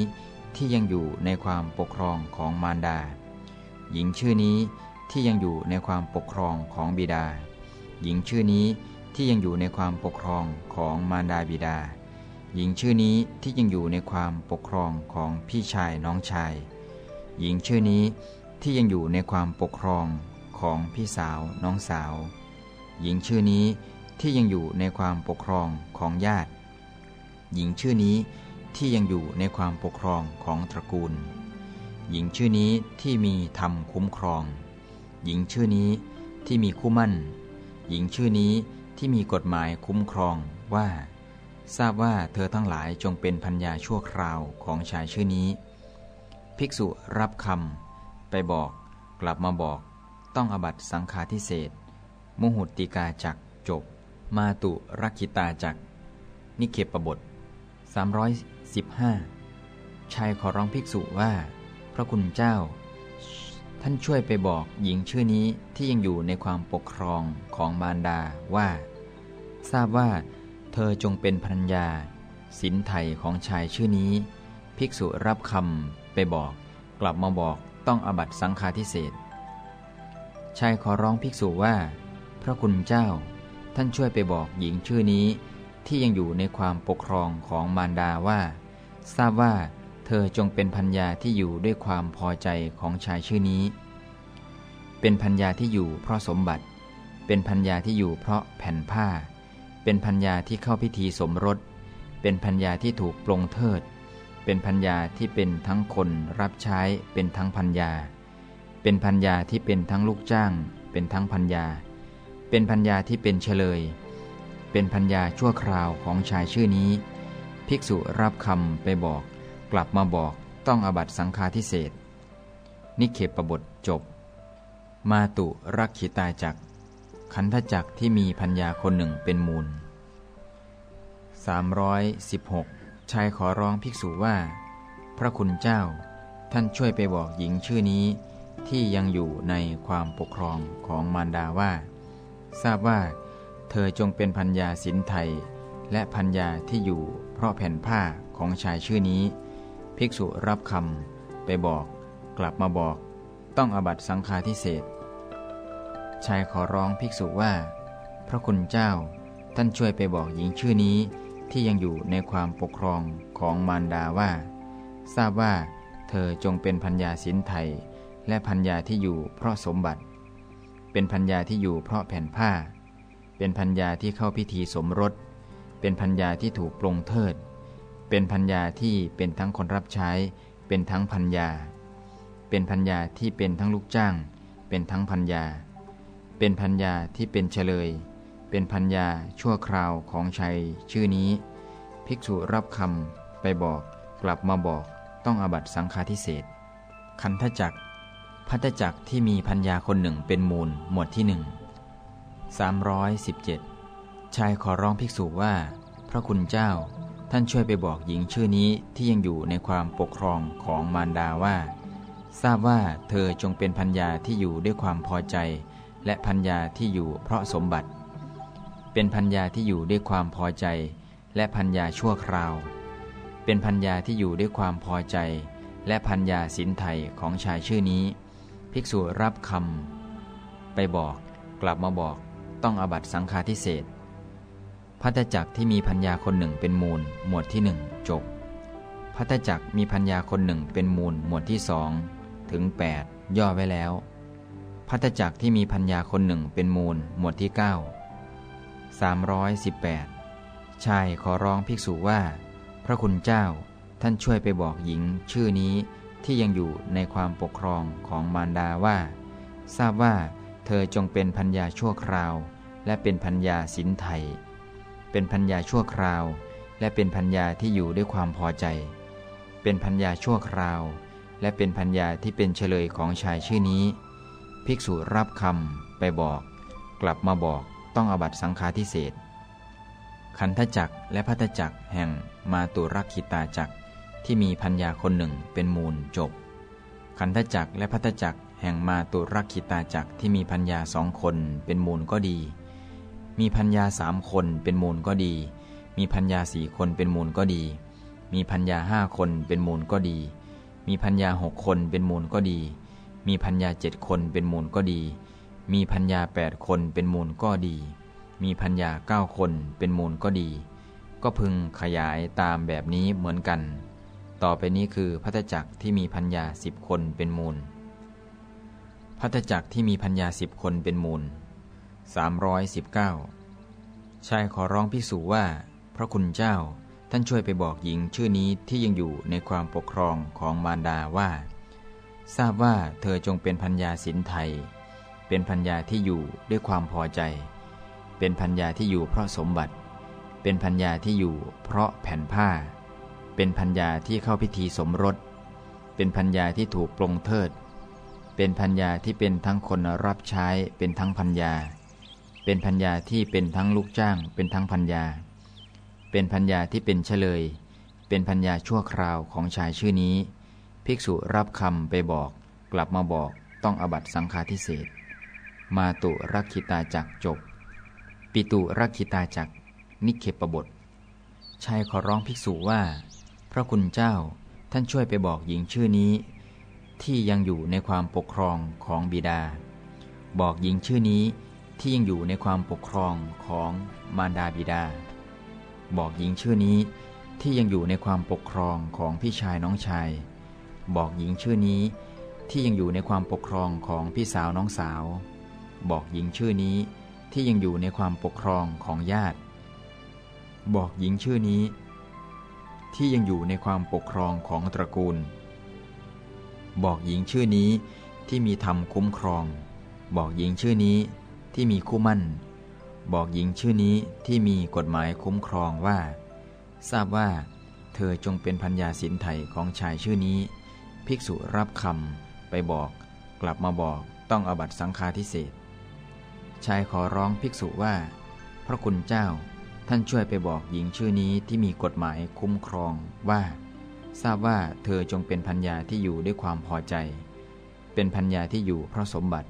ที่ยังอยู่ในความปกครองของมารดา หญิงชื่อนี้ที่ยังอยู่ในความปกครองของบิดา หญิงชื่อนี้ที่ยังอยู่ในความปกครองของมารดาบิดา หญิงชื่อนี้ที่ยังอยู่ในความปกครองของพี่ชายน้องชาย หญิงชื่อนี้ที่ยังอยู่ในความปกครองของพี่สาวน้องสาว หญิงชื่อนี้ที่ยังอยู่ในความปกครองของญาติ หญิงชื่อนี้ที่ยังอยู่ในความปกครองของตระกูล หญิงชื่อนี้ที่มีธรรมคุ้มครอง หญิงชื่อนี้ที่มีคู่มั่น หญิงชื่อนี้ที่มีกฎหมายคุ้มครองว่า ทราบว่าเธอทั้งหลายจงเป็นพัญญาชั่วคราวของชายชื่อนี้ ภิกษุรับคำไปบอก กลับมาบอก ต้องอบัตสังฆาทิเศษมุหุติกาจักจบ มาตุรักขิตาจัก นิเคปบท 315 ชายขอร้องภิกษุว่า พระคุณเจ้า ท่านช่วยไปบอกหญิงชื่อนี้ที่ยังอยู่ในความปกครองของมารดาว่า ทราบว่า เธอจงเป็นพัญญาสินไทยของชายชื่อนี้ ภิกษุรับคำ ไปบอก กลับมาบอกต้องอบัตสังฆาทิเศษชายขอร้องภิกษุว่า พระคุณเจ้า ท่านช่วยไปบอกหญิงชื่อนี้ ที่ยังอยู่ในความปกครองของมารดาว่า ทราบว่า เธอจงเป็นพัญญาที่อยู่ด้วยความพอใจของชายชื่อนี้ เป็นพัญญาที่อยู่เพราะสมบัติ เป็นพัญญาที่อยู่เพราะแผ่นผ้า เป็นพัญญาที่เข้าพิธีสมรส เป็นพัญญาที่ถูกปลงเทิด เป็นพัญญาที่เป็นทั้งคนรับใช้เป็นทั้งพัญญา เป็นพัญญาที่เป็นทั้งลูกจ้าง เป็นทั้งพัญญา เป็นพัญญาที่เป็นเฉลย เป็นพัญญาชั่วคราวของชายชื่อนี้ ภิกษุรับคำไปบอก กลับมาบอกต้องอบัตสังฆาทิเศษนิเคปบทจบ มาตุรักขิตาจักขันธจักที่มีพัญญาคนหนึ่งเป็นมูล 316 ชายขอร้องภิกษุว่า พระคุณเจ้า ท่านช่วยไปบอกหญิงชื่อนี้ ที่ยังอยู่ในความปกครองของมารดาว่า ทราบว่า เธอจงเป็นพัญญาสินไทย และพัญญาที่อยู่เพราะแผ่นผ้าของชายชื่อนี้ ภิกษุรับคำไปบอก กลับมาบอก ต้องอบัตสังฆาทิเศษชายขอร้องภิกษุว่า พระคุณเจ้า ท่านช่วยไปบอกหญิงชื่อนี้ ที่ยังอยู่ในความปกครองของมารดาว่า ทราบว่า เธอจงเป็นพัญญาสินไทย และพัญญาที่อยู่เพราะสมบัติ เป็นพัญญาที่อยู่เพราะแผ่นผ้า เป็นพัญญาที่เข้าพิธีสมรส เป็นพัญญาที่ถูกปรงเทิด เป็นพัญญาที่เป็นทั้งคนรับใช้ เป็นทั้งพัญญา เป็นพัญญาที่เป็นทั้งลูกจ้าง เป็นทั้งพัญญา เป็นพัญญาที่เป็นเฉลย เป็นพัญญาชั่วคราวของชัยชื่อนี้ ภิกษุรับคำไปบอกกลับมาบอกต้องอบัตสังฆาทิเศษคันทจักพัตจักที่มีพัญญาคนหนึ่งเป็นมูลหมวดที่หนึ่งสามร้อยสิบเจ็ดชายขอร้องภิกษุว่า พระคุณเจ้าท่านช่วยไปบอกหญิงชื่อนี้ที่ยังอยู่ในความปกครองของมารดาว่า ทราบว่าเธอจงเป็นพัญญาที่อยู่ด้วยความพอใจ และพัญญาที่อยู่เพราะสมบัติ เป็นพัญญาที่อยู่ด้วยความพอใจ และพัญญาชั่วคราว เป็นพัญญาที่อยู่ด้วยความพอใจ และพัญญาสินไทยของชายชื่อนี้ ภิกษุรับคำไปบอก กลับมาบอก ต้องอบัตสังฆาทิเศษพัตจักที่มีพัญญาคนหนึ่งเป็นมูล หมวดที่หนึ่งจบพัตจักมีพัญญาคนหนึ่งเป็นมูล หมวดที่สองถึง 8 ย่อไว้แล้ว พัตจักที่มีพัญญาคนหนึ่งเป็นมูล หมวดที่ 9 318 ชายขอร้องภิกษุว่า พระคุณเจ้าท่านช่วยไปบอกหญิงชื่อนี้ที่ยังอยู่ในความปกครองของมารดาว่า ทราบว่าเธอจงเป็นพัญญาชั่วคราว และเป็นพัญญาสินไทย เป็นพัญญาชั่วคราว และเป็นพัญญาที่อยู่ด้วยความพอใจ เป็นพัญญาชั่วคราว และเป็นพัญญาที่เป็นเฉลยของชายชื่อนี้ ภิกษุรับคำไปบอก กลับมาบอก ต้องอบัตสังฆาทิเศษขันธจักและพัทจักแห่งมาตุรักขิตาจักที่มีพัญญาคนหนึ่งเป็นมูลจบ ขันธจักและพัทจักแห่งมาตุรักขิตาจักที่มีพัญญาสองคนเป็นมูลก็ดี มีพัญญาสามคนเป็นมูลก็ดี มีพัญญาสี่คนเป็นมูลก็ดี มีพัญญาห้าคนเป็นมูลก็ดี มีพัญญาหกคนเป็นมูลก็ดี มีพัญญาเจ็ดคนเป็นมูลก็ดี มีพัญญาแปดคนเป็นมูลก็ดี มีพัญญาเก้าคนเป็นมูลก็ดี ก็พึงขยายตามแบบนี้เหมือนกัน ต่อไปนี้คือพัตจักที่มีพัญญาสิบคนเป็นมูล พัตจักที่มีพัญญาสิบคนเป็นมูล319 ชายขอร้องพิสูจว่า พระคุณเจ้าท่านช่วยไปบอกหญิงชื่อนี้ที่ยังอยู่ในความปกครองของมารดาว่า ทราบว่าเธอจงเป็นพัญญาสินไทย เป็นพัญญาที่อยู่ด้วยความพอใจ เป็นพัญญาที่อยู่เพราะสมบัติ เป็นพัญญาที่อยู่เพราะแผ่นผ้า เป็นพัญญาที่เข้าพิธีสมรส เป็นพัญญาที่ถูกปลงเทิด เป็นพัญญาที่เป็นทั้งคนรับใช้ เป็นทั้งพัญญา เป็นพัญญาที่เป็นทั้งลูกจ้าง เป็นทั้งพัญญา เป็นพัญญาที่เป็นเฉลย เป็นพัญญาชั่วคราวของชายชื่อนี้ ภิกษุรับคำไปบอก กลับมาบอกต้องอบัตสังฆาทิเศษ มาตุรักขิตาจักจบ ปิตุรักขิตาจักนิเคปบท ชายขอร้องภิกษุว่า พระคุณเจ้าท่านช่วยไปบอกหญิงชื่อนี้ ที่ยังอยู่ในความปกครองของบิดา บอกหญิงชื่อนี้ที่ยังอยู่ในความปกครองของมารดาบิดา บอกหญิงชื่อนี้ที่ยังอยู่ในความปกครองของพี่ชายน้องชาย บอกหญิงชื่อนี้ที่ยังอยู่ในความปกครองของพี่สาวน้องสาว บอกหญิงชื่อนี้ที่ยังอยู่ในความปกครองของญาติ บอกหญิงชื่อนี้ ที่ยังอยู่ในความปกครองของตระกูล บอกหญิงชื่อนี้ที่มีธรรมคุ้มครอง บอกหญิงชื่อนี้ที่มีคู่มั่น บอกหญิงชื่อนี้ที่มีกฎหมายคุ้มครองว่า ทราบว่า เธอจงเป็นพัญญาสินไทยของชายชื่อนี้ ภิกษุรับคำไปบอก กลับมาบอกต้องอบัตสังฆาทิเศษ ชายขอร้องภิกษุว่า พระคุณเจ้า ท่านช่วยไปบอกหญิงชื่อนี้ที่มีกฎหมายคุ้มครองว่า ทราบว่าเธอจงเป็นพัญญาที่อยู่ด้วยความพอใจ เป็นพัญญาที่อยู่เพราะสมบัติ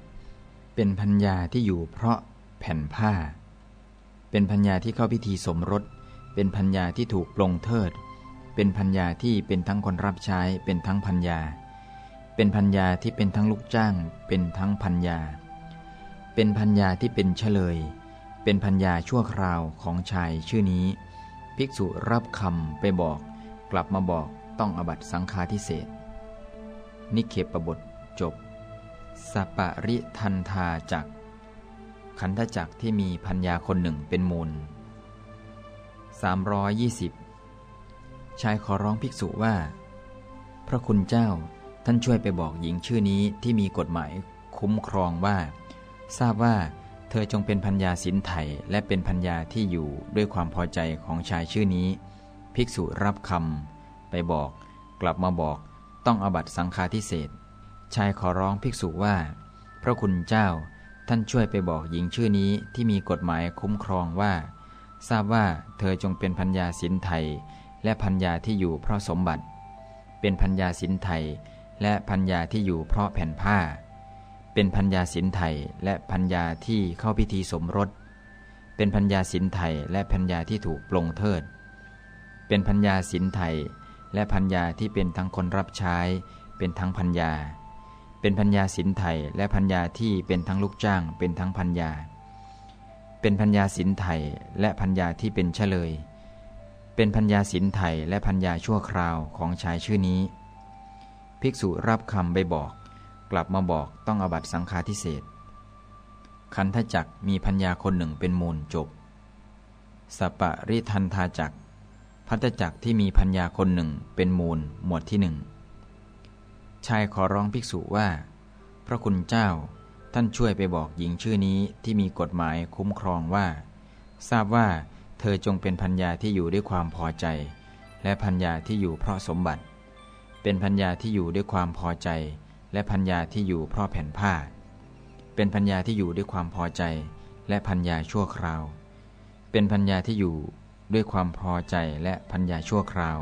เป็นพัญญาที่อยู่เพราะแผ่นผ้า เป็นพัญญาที่เข้าพิธีสมรส เป็นพัญญาที่ถูกปลงเทิด เป็นพัญญาที่เป็นทั้งคนรับใช้ เป็นทั้งพัญญา เป็นพัญญาที่เป็นทั้งลูกจ้าง เป็นทั้งพัญญา เป็นพัญญาที่เป็นเฉลย เป็นพัญญาชั่วคราวของชายชื่อนี้ ภิกษุรับคำไปบอก กลับมาบอกต้องอบัตสังฆาทิเศษนิเคปบทจบสปะริทันทาจักขันธจักที่มีพัญญาคนหนึ่งเป็นมูล 320 ชายขอร้องภิกษุว่า พระคุณเจ้าท่านช่วยไปบอกหญิงชื่อนี้ที่มีกฎหมายคุ้มครองว่า ทราบว่าเธอจงเป็นพัญญาสินไถและเป็นพัญญาที่อยู่ด้วยความพอใจของชายชื่อนี้ ภิกษุรับคำไปบอก กลับมาบอกต้องอบัตสังฆาทิเศษชายขอร้องภิกษุว่า พระคุณเจ้าท่านช่วยไปบอกหญิงชื่อนี้ที่มีกฎหมายคุ้มครองว่า ทราบว่าเธอจงเป็นพัญญาสินไทย และพัญญาที่อยู่เพราะสมบัติ เป็นพัญญาสินไทย และพัญญาที่อยู่เพราะแผ่นผ้า เป็นพัญญาสินไทยและพัญญาที่เข้าพิธีสมรส เป็นพัญญาสินไทยและพัญญาที่ถูกปลงเทิด เป็นพัญญาสินไทยและพัญญาที่เป็นทั้งคนรับใช้ เป็นทั้งพัญญา เป็นพัญญาสินไทยและพัญญาที่เป็นทั้งลูกจ้าง เป็นทั้งพัญญา เป็นพัญญาสินไทยและพัญญาที่เป็นเฉลย เป็นพัญญาสินไทยและพัญญาชั่วคราวของชายชื่อนี้ ภิกษุรับคำไปบอก กลับมาบอกต้องอบัตสังฆาทิเศษคันธจักมีพัญญาคนหนึ่งเป็นมูลจบสปะริทันทาจักพัตจักที่มีพัญญาคนหนึ่งเป็นมูลหมวดที่หนึ่งชายขอร้องภิกษุว่า พระคุณเจ้าท่านช่วยไปบอกหญิงชื่อนี้ที่มีกฎหมายคุ้มครองว่า ทราบว่าเเธอจงเป็นพัญญาที่อยู่ด้วยความพอใจ และพัญญาที่อยู่เพราะสมบัติ เป็นพัญญาที่อยู่ด้วยความพอใจ และพัญญาที่อยู่เพราะแผ่นผ้า เป็นพัญญาที่อยู่ด้วยความพอใจ และพัญญาชั่วคราว เป็นพัญญาที่อยู่ด้วยความพอใจและพัญญาชั่วคราว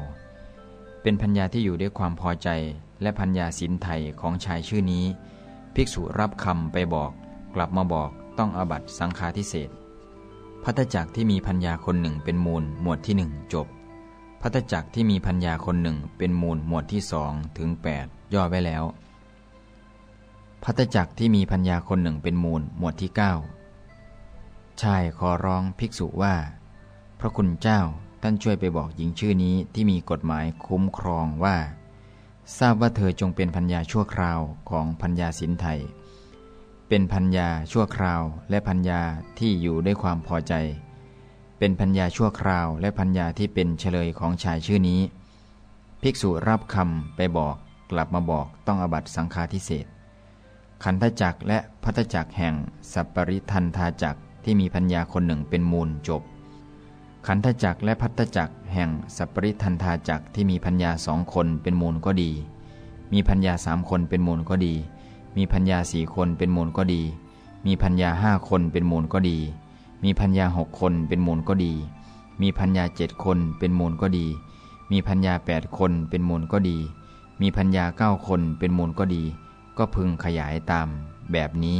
เป็นพัญญาที่อยู่ด้วยความพอใจ และพัญญาสินไทยของชายชื่อนี้ ภิกษุรับคำไปบอก กลับมาบอกต้องอบัตสังฆาทิเศษพัตจักที่มีพัญญาคนหนึ่งเป็นมูลหมวดที่หนึ่งจบพัตจักที่มีพัญญาคนหนึ่งเป็นมูลหมวดที่สองถึงแปดย่อไว้แล้ว พัตจักที่มีพัญญาคนหนึ่งเป็นมูลหมวดที่เก้าชายขอร้องภิกษุว่า พระคุณเจ้าท่านช่วยไปบอกหญิงชื่อนี้ที่มีกฎหมายคุ้มครองว่า ทราบว่าเธอจงเป็นพัญญาชั่วคราวของพัญญาสินไทย เป็นพัญญาชั่วคราวและพัญญาที่อยู่ด้วยความพอใจ เป็นพัญญาชั่วคราวและพัญญาที่เป็นเฉลยของชายชื่อนี้ ภิกษุรับคำไปบอกกลับมาบอกต้องอบัตสังฆาทิเศษ ขันธจักและพัทจักแห่ง สัปปริทันธาจักที่มีพัญญาคนหนึ่งเป็นมูลจบ ขันธจักและพัทจักแห่งสัปปริทันธาจักที่มีพัญญาสองคนเป็นมูลก็ดี มีพัญญาสามคนเป็นมูลก็ดี มีพัญญาสี่คนเป็นมูลก็ดี มีพัญญาห้าคนเป็นมูลก็ดี มีพัญญาหกคนเป็นมูลก็ดี มีพัญญาเจ็ดคนเป็นมูลก็ดี มีพัญญาแปดคนเป็นมูลก็ดี มีพัญญาเก้าคนเป็นมูลก็ดี ก็พึงขยายตามแบบนี้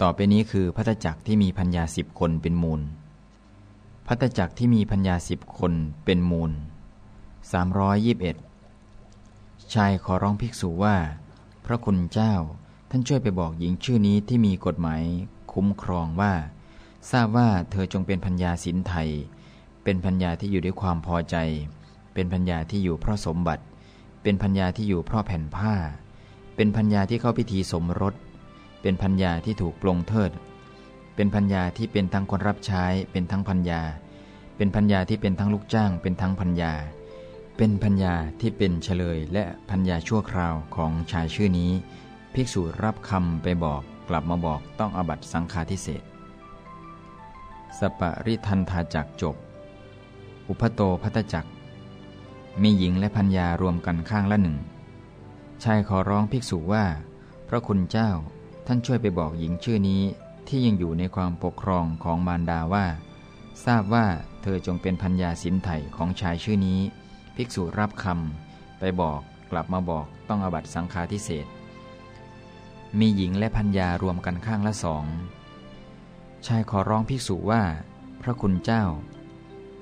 ต่อไปนี้คือพัตจักที่มีพัญญาสิบคนเป็นมูล พัตจักที่มีพัญญาสิบคนเป็นมูล 321 ชายขอร้องภิกษุว่า พระคุณเจ้าท่านช่วยไปบอกหญิงชื่อนี้ที่มีกฎหมายคุ้มครองว่า ทราบว่าเธอจงเป็นพัญญาสินไทย เป็นพัญญาที่อยู่ด้วยความพอใจ เป็นพัญญาที่อยู่เพราะสมบัติ เป็นพัญญาที่อยู่เพราะแผ่นผ้า เป็นพัญญาที่เข้าพิธีสมรส เป็นพัญญาที่ถูกปลงเทิด เป็นพัญญาที่เป็นทั้งคนรับใช้ เป็นทั้งพัญญา เป็นพัญญาที่เป็นทั้งลูกจ้าง เป็นทั้งพัญญา เป็นพัญญาที่เป็นเฉลยและพัญญาชั่วคราวของชายชื่อนี้ ภิกษุรับคำไปบอกกลับมาบอกต้องอบัตสังฆาทิเศษสปริทันธาจักจบ อุพโตพัตจักมีหญิงและพัญญารวมกันข้างละหนึ่ง ชายขอร้องภิกษุว่า พระคุณเจ้าท่านช่วยไปบอกหญิงชื่อนี้ที่ยังอยู่ในความปกครองของมารดาว่า ทราบว่าเธอจงเป็นพัญญาสินไถ่ของชายชื่อนี้ ภิกษุรับคำไปบอกกลับมาบอกต้องอบัตสังฆาทิเศษมีหญิงและพัญญารวมกันข้างละสอง ชายขอร้องภิกษุว่า พระคุณเจ้า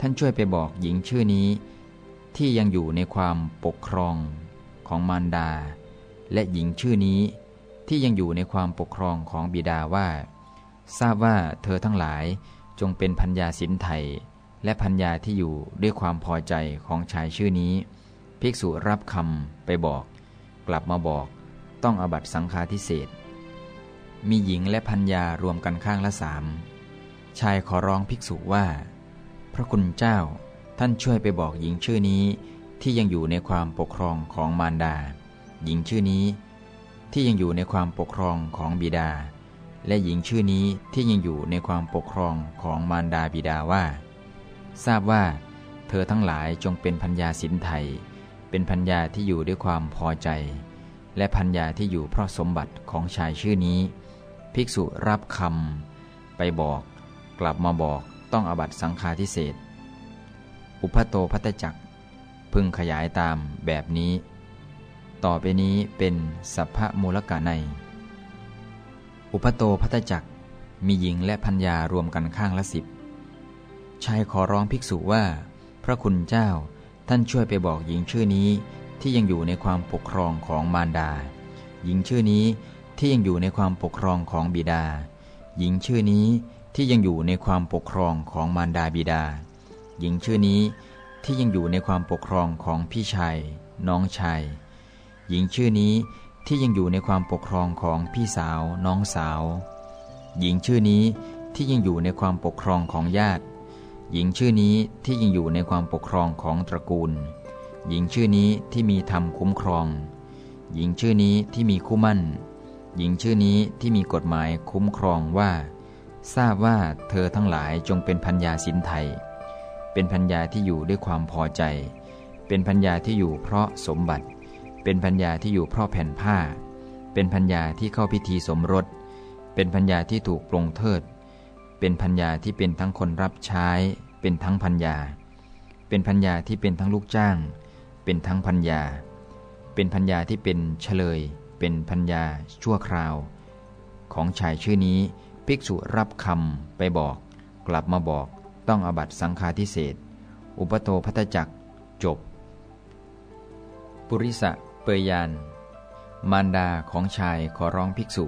ท่านช่วยไปบอกหญิงชื่อนี้ ที่ยังอยู่ในความปกครอง ของมารดา และหญิงชื่อนี้ที่ยังอยู่ในความปกครองของบิดาว่า ทราบว่าเธอทั้งหลายจงเป็นพัญญาสินไทยและพัญญาที่อยู่ด้วยความพอใจของชายชื่อนี้ ภิกษุรับคำไปบอก กลับมาบอก ต้องอบัตสังฆาทิเศษมีหญิงและพัญญารวมกันข้างละสามชายขอร้องภิกษุว่า พระคุณเจ้าท่านช่วยไปบอกหญิงชื่อนี้ ที่ยังอยู่ในความปกครองของมารดา หญิงชื่อนี้ ที่ยังอยู่ในความปกครองของบิดา และหญิงชื่อนี้ที่ยังอยู่ในความปกครองของมารดาบิดาว่า ทราบว่า เธอทั้งหลายจงเป็นพัญญาสินไทยเป็นพัญญาที่อยู่ด้วยความพอใจ และพัญญาที่อยู่เพราะสมบัติของชายชื่อนี้ ภิกษุรับคำไปบอก กลับมาบอกต้องอบัตสังฆาทิเศษอุพโตพัตจัก พึงขยายตามแบบนี้ ต่อไปนี้เป็นสัพพมูลกะใน อุพโตพัตจักมีหญิงและพัญญารวมกันข้างละสิบชายขอร้องภิกษุว่า พระคุณเจ้าท่านช่วยไปบอกหญิงชื่อนี้ที่ยังอยู่ในความปกครองของมารดา หญิงชื่อนี้ที่ยังอยู่ในความปกครองของบิดา หญิงชื่อนี้ที่ยังอยู่ในความปกครองของมารดาบิดา หญิงชื่อนี้ ที่ยังอยู่ในความปกครองของพี่ชายน้องชายหญิงชื่อนี้ที่ยังอยู่ในความปกครองของพี่สาวน้องสาว หญิงชื่อนี้ที่ยังอยู่ในความปกครองของญาติ หญิงชื่อนี้ที่ยังอยู่ในความปกครองของตระกูล หญิงชื่อนี้ที่มีธรรมคุ้มครอง หญิงชื่อนี้ที่มีคู่มั่น หญิงชื่อนี้ที่มีกฎหมายคุ้มครองว่า ทราบว่าเธอทั้งหลายจงเป็นพัญญาสินไทย เป็นพัญญาที่อยู่ด้วยความพอใจ เป็นพัญญาที่อยู่เพราะสมบัติ เป็นพัญญาที่อยู่เพราะแผ่นผ้า เป็นพัญญาที่เข้าพิธีสมรส เป็นพัญญาที่ถูกปรงเทิด เป็นพัญญาที่เป็นทั้งคนรับใช้ เป็นทั้งพัญญา เป็นพัญญาที่เป็นทั้งลูกจ้าง เป็นทั้งพัญญา เป็นพัญญาที่เป็นเฉลย เป็นพัญญาชั่วคราว ของชายชื่อนี้ ภิกษุรับคำไปบอก กลับมาบอก ต้องอบัตสังฆาทิเศษอุปโตพัตจักจบ ปุริสะเปยยาน มารดาของชายขอร้องภิกษุ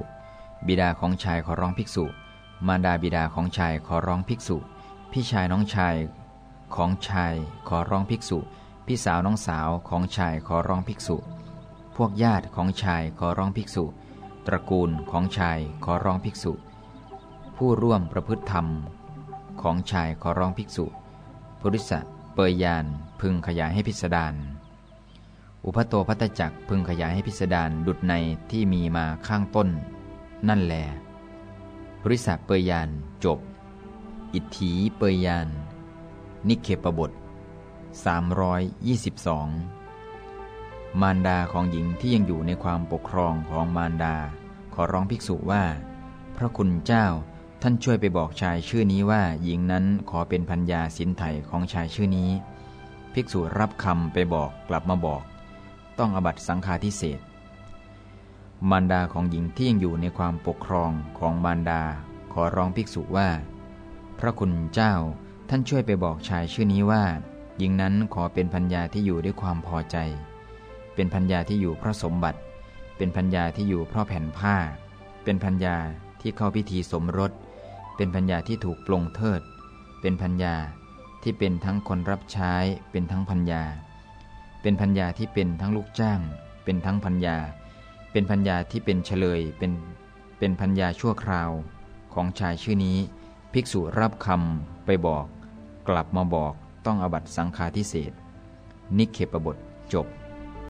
บิดาของชายขอร้องภิกษุ มารดาบิดาของชายขอร้องภิกษุ พี่ชายน้องชายของชายขอร้องภิกษุ พี่สาวน้องสาวของชายขอร้องภิกษุ พวกญาติของชายขอร้องภิกษุ ตระกูลของชายขอร้องภิกษุ ผู้ร่วมประพฤติธรรม ของชายขอร้องภิกษุปุริสะเปยยานพึงขยายให้พิสดารอุปโตพัตจักพึงขยายให้พิสดารดุดในที่มีมาข้างต้น นั่นแลปุริสะเปยยานจบ อิทธีเปยยาน นิเคปบท 322 มารดาของหญิงที่ยังอยู่ในความปกครองของมารดา ขอร้องภิกษุว่า พระคุณเจ้า ท่านช่วยไปบอกชายชื่อนี้ว่าหญิงนั้นขอเป็นพัญญาสินไถ่ของชายชื่อนี้ ภิกษุรับคำไปบอกกลับมาบอก ต้องอบัตสังฆาทิเศษมารดาของหญิงที่ยังอยู่ในความปกครองของมารดา ขอร้องภิกษุว่า พระคุณเจ้าท่านช่วยไปบอกชายชื่อนี้ว่า หญิงนั้นขอเป็นพัญญาที่อยู่ด้วยความพอใจ เป็นพัญญาที่อยู่เพราะสมบัติ เป็นพัญญาที่อยู่เพราะแผ่นผ้า เป็นพัญญาที่เข้าพิธีสมรส เป็นพัญญาที่ถูกปลงเทิด เป็นพัญญาที่เป็นทั้งคนรับใช้ เป็นทั้งพัญญา เป็นพัญญาที่เป็นทั้งลูกจ้าง เป็นทั้งพัญญา เป็นพัญญาที่เป็นเฉลย เป็น เป็นพัญญาชั่วคราว ของชายชื่อนี้ ภิกษุรับคำไปบอก กลับมาบอกต้องอบัตสังฆาทิเศษนิเคปบทจบ